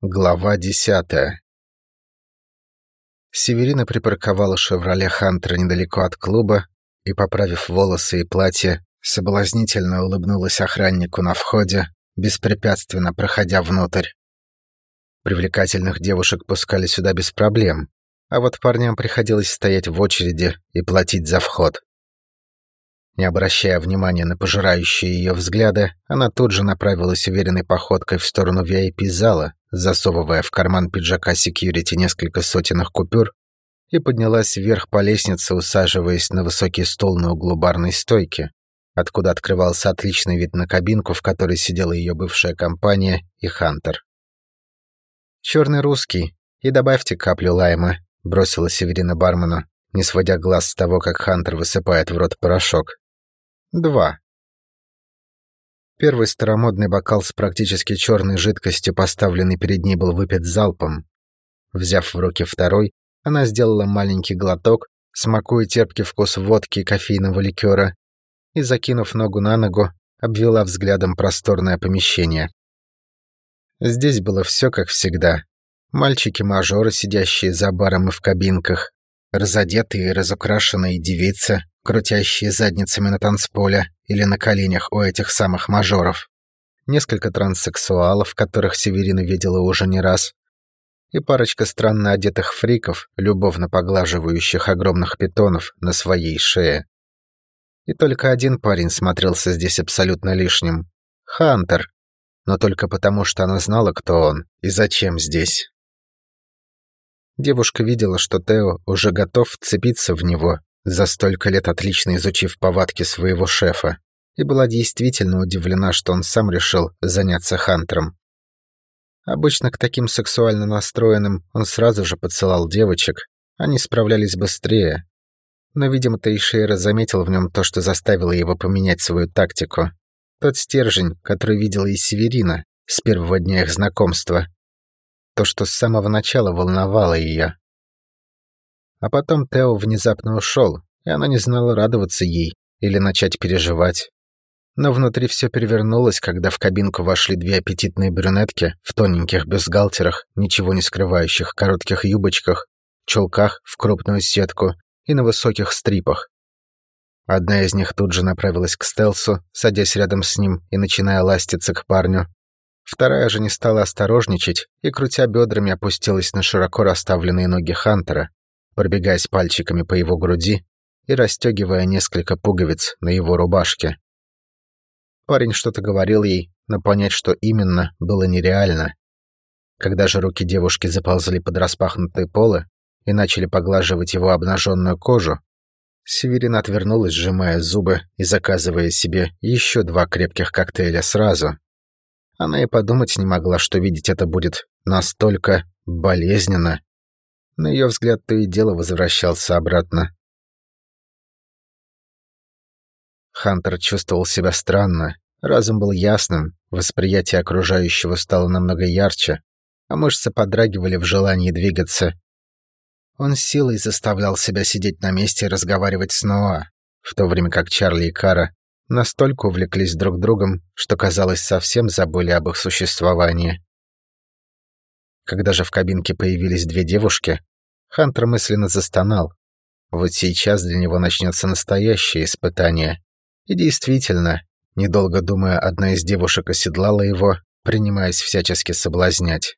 Глава десятая. Северина припарковала «Шевроле Хантера» недалеко от клуба и, поправив волосы и платье, соблазнительно улыбнулась охраннику на входе, беспрепятственно проходя внутрь. Привлекательных девушек пускали сюда без проблем, а вот парням приходилось стоять в очереди и платить за вход. Не обращая внимания на пожирающие ее взгляды, она тут же направилась уверенной походкой в сторону VIP-зала, засовывая в карман пиджака секьюрити несколько сотенных купюр, и поднялась вверх по лестнице, усаживаясь на высокий стол на углу барной стойки, откуда открывался отличный вид на кабинку, в которой сидела ее бывшая компания и Хантер. «Черный русский, и добавьте каплю лайма», — бросила Северина бармену, не сводя глаз с того, как Хантер высыпает в рот порошок. Два. Первый старомодный бокал с практически черной жидкостью, поставленный перед ней, был выпит залпом. Взяв в руки второй, она сделала маленький глоток, смакуя терпкий вкус водки и кофейного ликера, и, закинув ногу на ногу, обвела взглядом просторное помещение. Здесь было все как всегда. Мальчики-мажоры, сидящие за баром и в кабинках, разодетые и разукрашенные девицы, крутящие задницами на танцполе или на коленях у этих самых мажоров. Несколько транссексуалов, которых Северина видела уже не раз. И парочка странно одетых фриков, любовно поглаживающих огромных питонов на своей шее. И только один парень смотрелся здесь абсолютно лишним. Хантер. Но только потому, что она знала, кто он и зачем здесь. Девушка видела, что Тео уже готов вцепиться в него за столько лет отлично изучив повадки своего шефа, и была действительно удивлена, что он сам решил заняться Хантером. Обычно к таким сексуально настроенным он сразу же поцелал девочек, они справлялись быстрее. Но, видимо, Тейшейра заметил в нем то, что заставило его поменять свою тактику. Тот стержень, который видела и Северина с первого дня их знакомства. То, что с самого начала волновало ее. А потом Тео внезапно ушел, и она не знала, радоваться ей или начать переживать. Но внутри все перевернулось, когда в кабинку вошли две аппетитные брюнетки в тоненьких бюстгальтерах, ничего не скрывающих коротких юбочках, чулках в крупную сетку и на высоких стрипах. Одна из них тут же направилась к Стелсу, садясь рядом с ним и начиная ластиться к парню. Вторая же не стала осторожничать и, крутя бедрами, опустилась на широко расставленные ноги Хантера, пробегаясь пальчиками по его груди и расстегивая несколько пуговиц на его рубашке. Парень что-то говорил ей, но понять, что именно, было нереально. Когда же руки девушки заползли под распахнутые полы и начали поглаживать его обнаженную кожу, Северина отвернулась, сжимая зубы и заказывая себе еще два крепких коктейля сразу. Она и подумать не могла, что видеть это будет настолько болезненно на ее взгляд то и дело возвращался обратно. Хантер чувствовал себя странно. Разум был ясным, восприятие окружающего стало намного ярче, а мышцы подрагивали в желании двигаться. Он силой заставлял себя сидеть на месте и разговаривать с Ноа, в то время как Чарли и Кара настолько увлеклись друг другом, что, казалось, совсем забыли об их существовании. Когда же в кабинке появились две девушки, Хантер мысленно застонал. Вот сейчас для него начнется настоящее испытание. И действительно, недолго думая, одна из девушек оседлала его, принимаясь всячески соблазнять.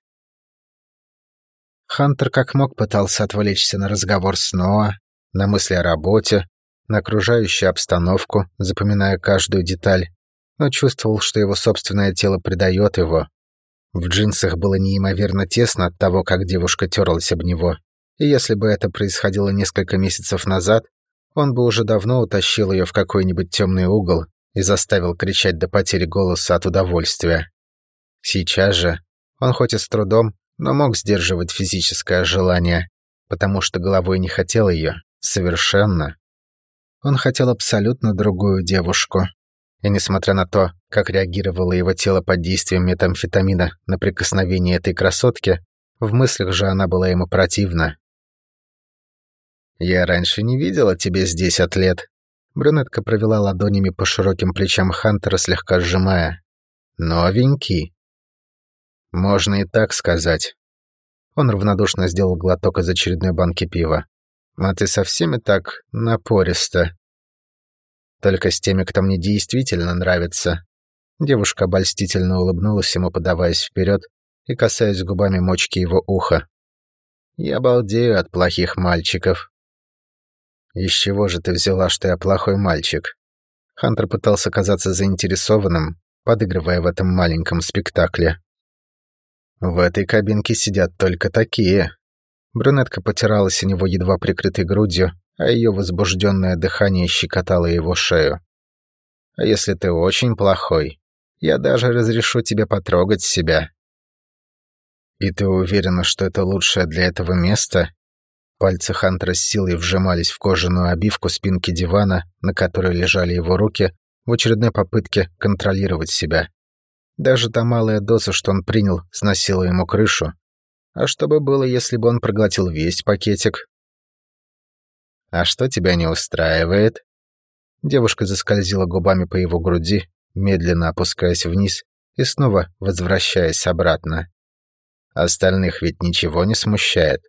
Хантер как мог пытался отвлечься на разговор с Ноа, на мысли о работе, на окружающую обстановку, запоминая каждую деталь, но чувствовал, что его собственное тело предает его. В джинсах было неимоверно тесно от того, как девушка терлась об него, и если бы это происходило несколько месяцев назад, он бы уже давно утащил ее в какой-нибудь темный угол и заставил кричать до потери голоса от удовольствия. Сейчас же он хоть и с трудом, но мог сдерживать физическое желание, потому что головой не хотел ее, совершенно. Он хотел абсолютно другую девушку. И несмотря на то, как реагировало его тело под действием метамфетамина на прикосновение этой красотки, в мыслях же она была ему противна. «Я раньше не видела тебя здесь, атлет». Брюнетка провела ладонями по широким плечам Хантера, слегка сжимая. «Новенький». Можно и так сказать. Он равнодушно сделал глоток из очередной банки пива. А ты со всеми так напористо. Только с теми, кто мне действительно нравится. Девушка обольстительно улыбнулась ему, подаваясь вперед и касаясь губами мочки его уха. Я балдею от плохих мальчиков. Из чего же ты взяла, что я плохой мальчик? Хантер пытался казаться заинтересованным, подыгрывая в этом маленьком спектакле. В этой кабинке сидят только такие. Брюнетка потиралась у него едва прикрытой грудью, а ее возбужденное дыхание щекотало его шею. А если ты очень плохой, я даже разрешу тебе потрогать себя. И ты уверена, что это лучшее для этого место? Пальцы Хантера с силой вжимались в кожаную обивку спинки дивана, на которой лежали его руки, в очередной попытке контролировать себя. Даже та малая доза, что он принял, сносила ему крышу. А что бы было, если бы он проглотил весь пакетик? «А что тебя не устраивает?» Девушка заскользила губами по его груди, медленно опускаясь вниз и снова возвращаясь обратно. Остальных ведь ничего не смущает.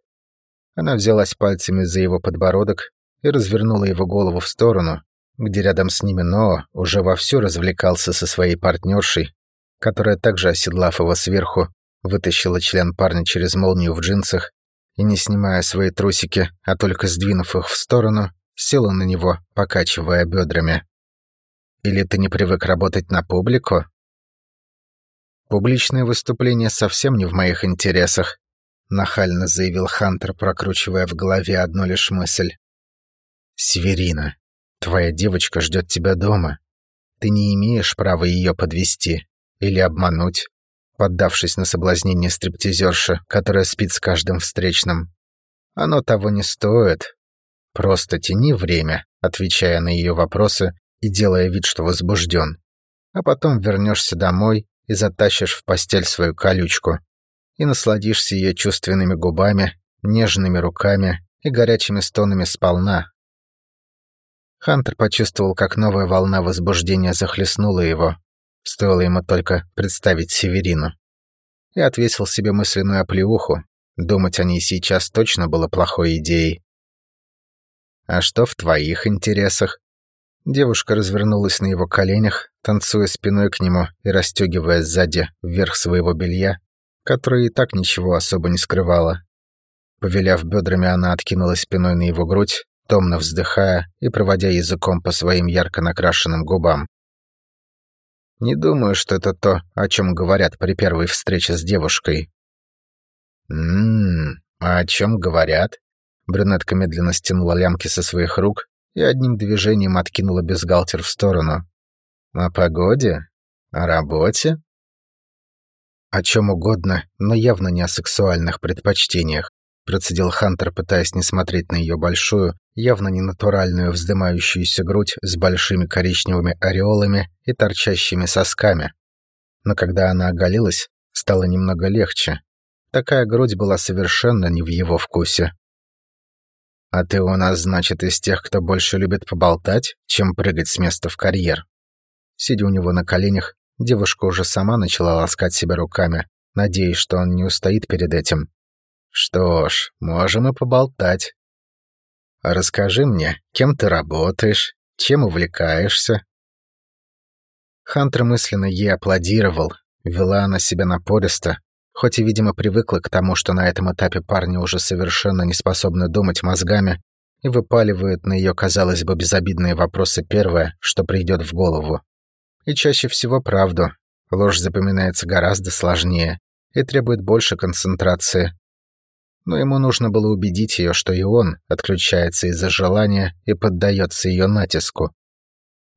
Она взялась пальцами за его подбородок и развернула его голову в сторону, где рядом с ними Ноа уже вовсю развлекался со своей партнершей, которая также, оседлав его сверху, вытащила член парня через молнию в джинсах и, не снимая свои трусики, а только сдвинув их в сторону, села на него, покачивая бедрами. «Или ты не привык работать на публику?» «Публичное выступление совсем не в моих интересах», нахально заявил Хантер, прокручивая в голове одну лишь мысль. «Северина, твоя девочка ждет тебя дома. Ты не имеешь права ее подвести или обмануть, поддавшись на соблазнение стриптизерши, которая спит с каждым встречным. Оно того не стоит. Просто тяни время, отвечая на ее вопросы и делая вид, что возбужден. А потом вернешься домой и затащишь в постель свою колючку. И насладишься ее чувственными губами, нежными руками и горячими стонами сполна. Хантер почувствовал, как новая волна возбуждения захлестнула его, Стоило ему только представить Северину. И отвесил себе мысленную оплеуху. Думать о ней сейчас точно было плохой идеей. «А что в твоих интересах?» Девушка развернулась на его коленях, танцуя спиной к нему и расстегивая сзади вверх своего белья, которое и так ничего особо не скрывало. Повеляв бедрами, она откинулась спиной на его грудь, томно вздыхая и проводя языком по своим ярко накрашенным губам. Не думаю, что это то, о чем говорят при первой встрече с девушкой. Ммм, а о чем говорят? Брюнетка медленно стянула лямки со своих рук и одним движением откинула бюстгальтер в сторону. О погоде? О работе? О чем угодно, но явно не о сексуальных предпочтениях процедил Хантер, пытаясь не смотреть на ее большую, явно ненатуральную вздымающуюся грудь с большими коричневыми ореолами и торчащими сосками. Но когда она оголилась, стало немного легче. Такая грудь была совершенно не в его вкусе. «А ты у нас, значит, из тех, кто больше любит поболтать, чем прыгать с места в карьер?» Сидя у него на коленях, девушка уже сама начала ласкать себя руками, надеясь, что он не устоит перед этим. Что ж, можем и поболтать. Расскажи мне, кем ты работаешь, чем увлекаешься. Хантер мысленно ей аплодировал, вела она себя напористо, хоть и, видимо, привыкла к тому, что на этом этапе парни уже совершенно не способны думать мозгами и выпаливают на ее, казалось бы, безобидные вопросы первое, что придет в голову. И чаще всего правду. Ложь запоминается гораздо сложнее и требует больше концентрации, но ему нужно было убедить ее, что и он отключается из-за желания и поддается ее натиску.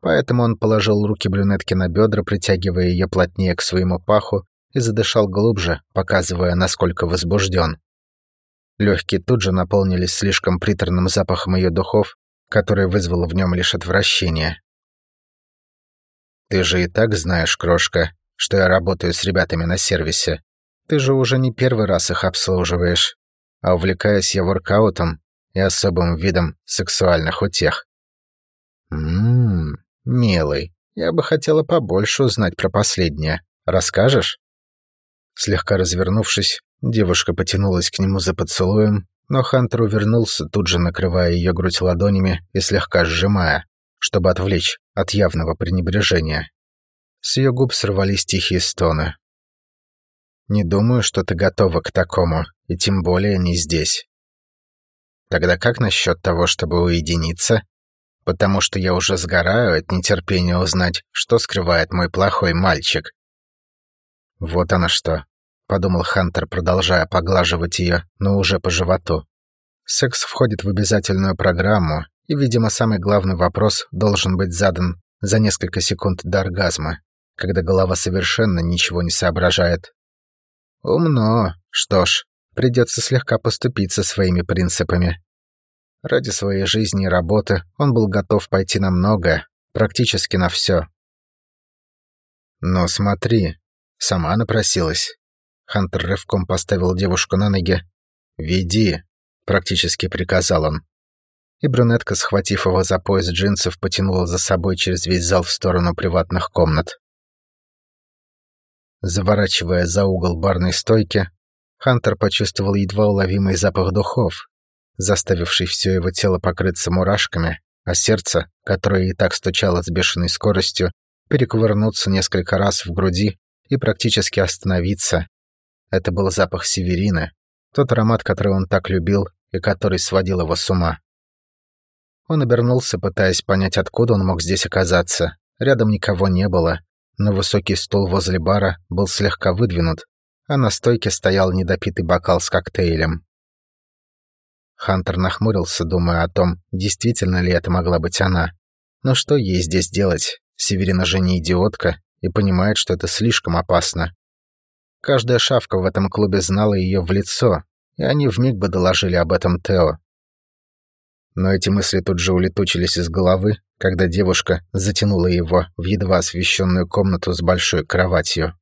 Поэтому он положил руки брюнетки на бедра, притягивая ее плотнее к своему паху, и задышал глубже, показывая, насколько возбужден. Легкие тут же наполнились слишком приторным запахом ее духов, который вызвал в нем лишь отвращение. «Ты же и так знаешь, крошка, что я работаю с ребятами на сервисе. Ты же уже не первый раз их обслуживаешь а увлекаюсь я воркаутом и особым видом сексуальных утех. Ммм, милый, я бы хотела побольше узнать про последнее. Расскажешь? Слегка развернувшись, девушка потянулась к нему за поцелуем, но Хантер увернулся, тут же накрывая ее грудь ладонями и слегка сжимая, чтобы отвлечь от явного пренебрежения. С ее губ сорвались тихие стоны. «Не думаю, что ты готова к такому, и тем более не здесь». «Тогда как насчет того, чтобы уединиться?» «Потому что я уже сгораю от нетерпения узнать, что скрывает мой плохой мальчик». «Вот оно что», — подумал Хантер, продолжая поглаживать ее, но уже по животу. «Секс входит в обязательную программу, и, видимо, самый главный вопрос должен быть задан за несколько секунд до оргазма когда голова совершенно ничего не соображает. Умно. Что ж, придется слегка поступиться своими принципами. Ради своей жизни и работы он был готов пойти на многое, практически на все. Но смотри, сама напросилась. Хантер рывком поставил девушку на ноги. «Веди», — практически приказал он. И брюнетка, схватив его за пояс джинсов, потянула за собой через весь зал в сторону приватных комнат. Заворачивая за угол барной стойки, Хантер почувствовал едва уловимый запах духов, заставивший все его тело покрыться мурашками, а сердце, которое и так стучало с бешеной скоростью, перекувырнуться несколько раз в груди и практически остановиться. Это был запах северины, тот аромат, который он так любил и который сводил его с ума. Он обернулся, пытаясь понять, откуда он мог здесь оказаться. Рядом никого не было, но высокий стол возле бара был слегка выдвинут, а на стойке стоял недопитый бокал с коктейлем. Хантер нахмурился, думая о том, действительно ли это могла быть она. Но что ей здесь делать? Северина же не идиотка и понимает, что это слишком опасно. Каждая шавка в этом клубе знала ее в лицо, и они вмиг бы доложили об этом Тео. Но эти мысли тут же улетучились из головы, когда девушка затянула его в едва освещенную комнату с большой кроватью.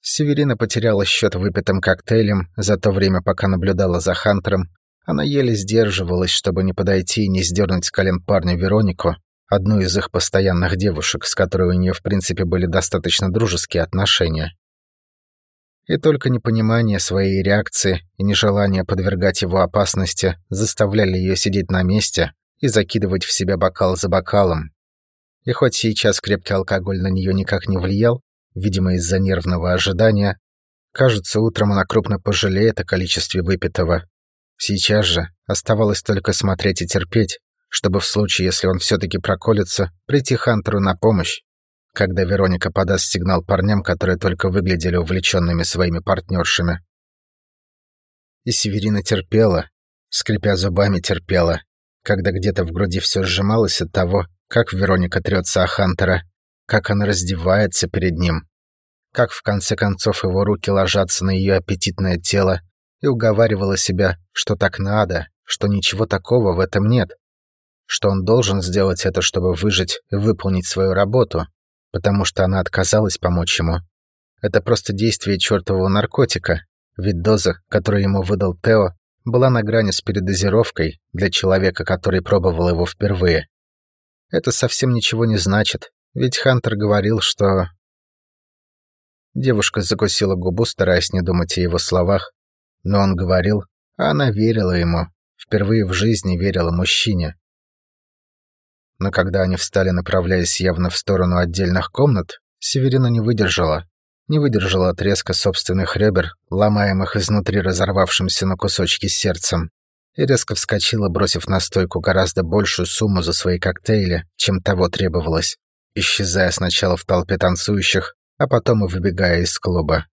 Северина потеряла счет выпитым коктейлем за то время, пока наблюдала за Хантером. Она еле сдерживалась, чтобы не подойти и не сдернуть с колен парня Веронику, одну из их постоянных девушек, с которой у нее в принципе были достаточно дружеские отношения. И только непонимание своей реакции и нежелание подвергать его опасности заставляли ее сидеть на месте и закидывать в себя бокал за бокалом. И хоть сейчас крепкий алкоголь на нее никак не влиял, видимо, из-за нервного ожидания, кажется, утром она крупно пожалеет о количестве выпитого. Сейчас же оставалось только смотреть и терпеть, чтобы в случае, если он все-таки проколется, прийти Хантеру на помощь когда Вероника подаст сигнал парням, которые только выглядели увлеченными своими партнершами. И Северина терпела, скрипя зубами терпела, когда где-то в груди все сжималось от того, как Вероника трется о Хантера, как она раздевается перед ним, как в конце концов его руки ложатся на ее аппетитное тело и уговаривала себя, что так надо, что ничего такого в этом нет, что он должен сделать это, чтобы выжить и выполнить свою работу, потому что она отказалась помочь ему. Это просто действие чертового наркотика, ведь доза, которую ему выдал Тео, была на грани с передозировкой для человека, который пробовал его впервые. Это совсем ничего не значит, ведь Хантер говорил, что... Девушка закусила губу, стараясь не думать о его словах. Но он говорил, а она верила ему, впервые в жизни верила мужчине но когда они встали, направляясь явно в сторону отдельных комнат, Северина не выдержала. Не выдержала отрезка собственных ребер, ломаемых изнутри разорвавшимся на кусочки сердцем, и резко вскочила, бросив на стойку гораздо большую сумму за свои коктейли, чем того требовалось, исчезая сначала в толпе танцующих, а потом и выбегая из клуба.